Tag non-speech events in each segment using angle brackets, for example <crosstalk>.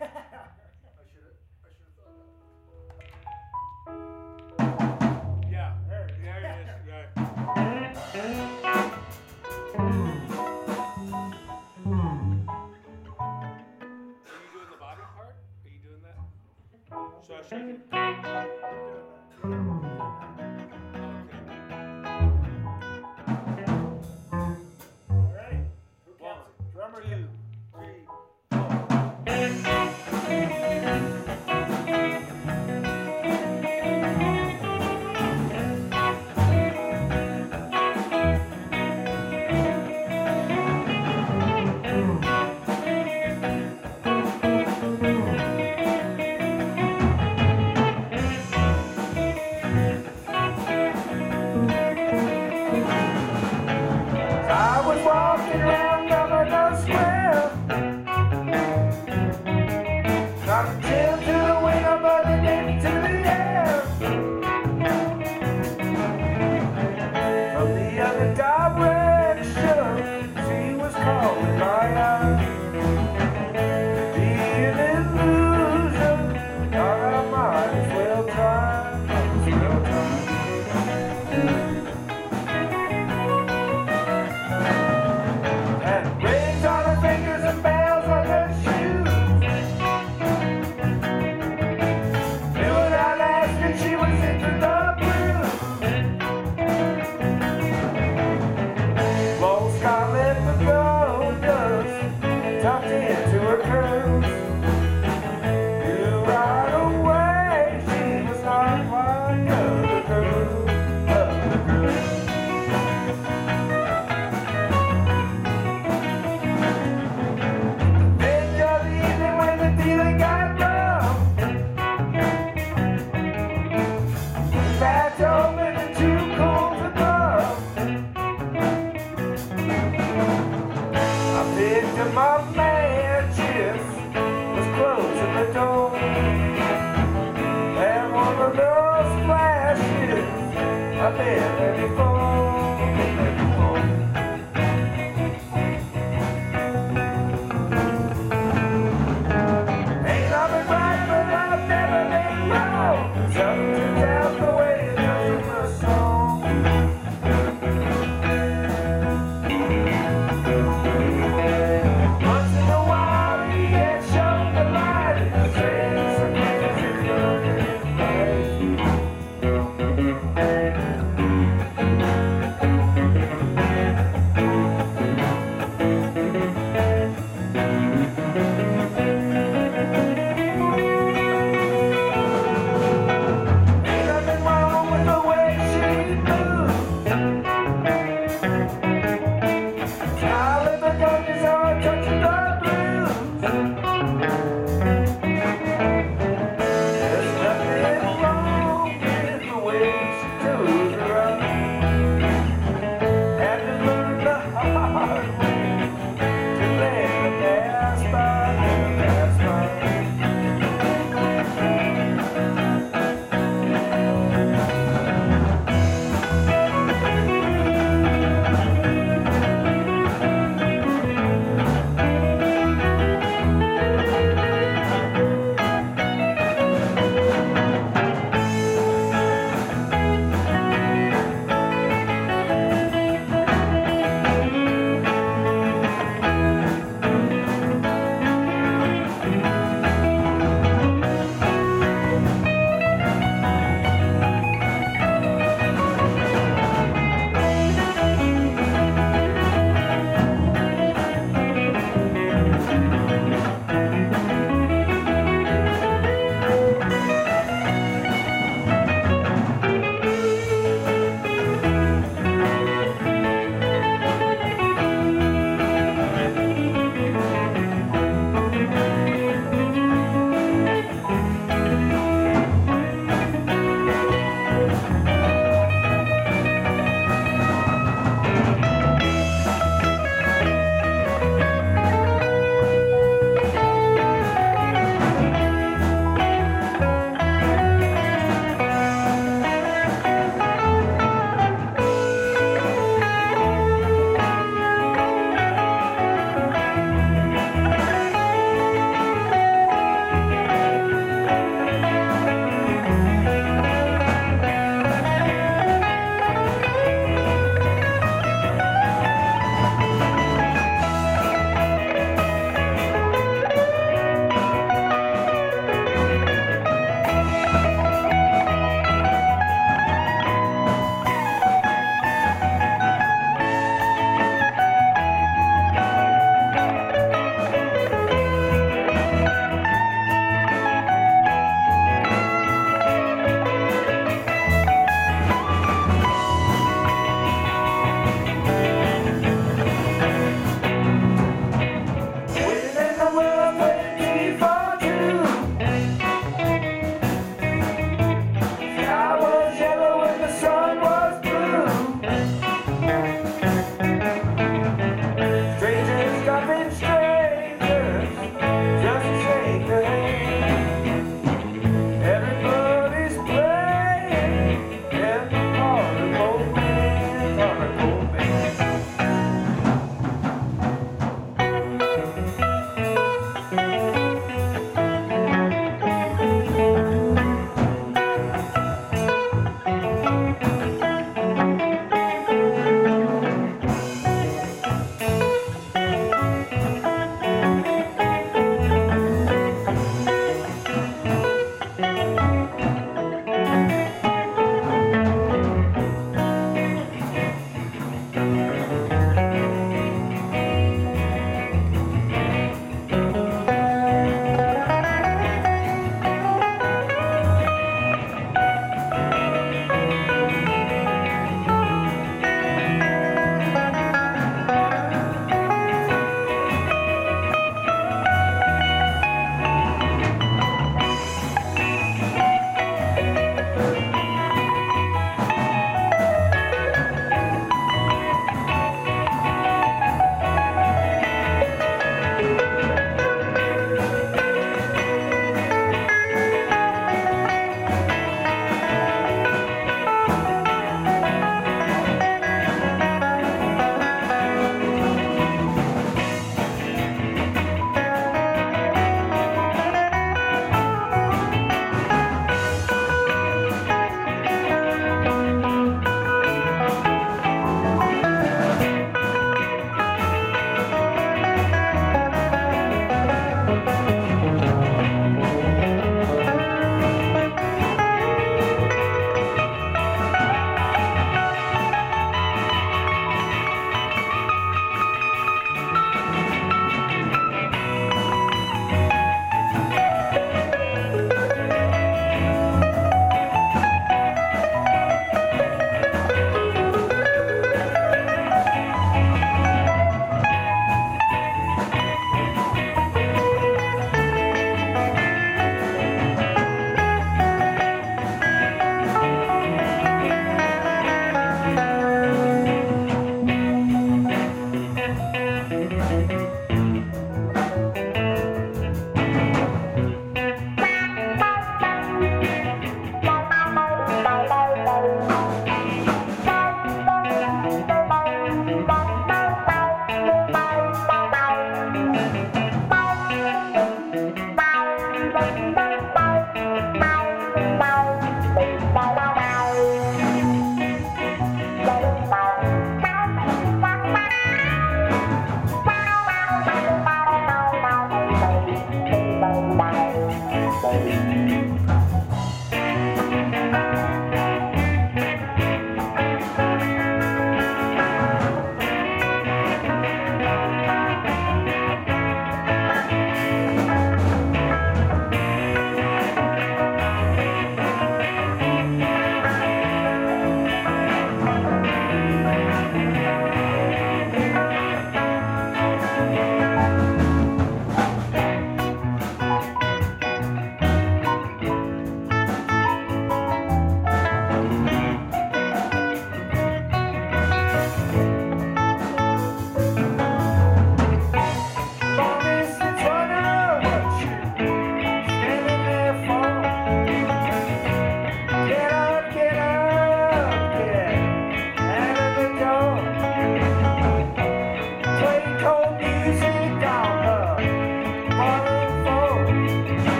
I should have. I should have thought that. Yeah, there, there it is. <laughs> Right. So I shake. terra.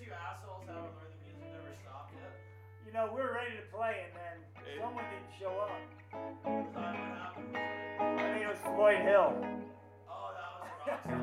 You assholes the music never stopped yet. You know, we were ready to play and then someone didn't show up. I think it was Floyd Hill. Oh, that was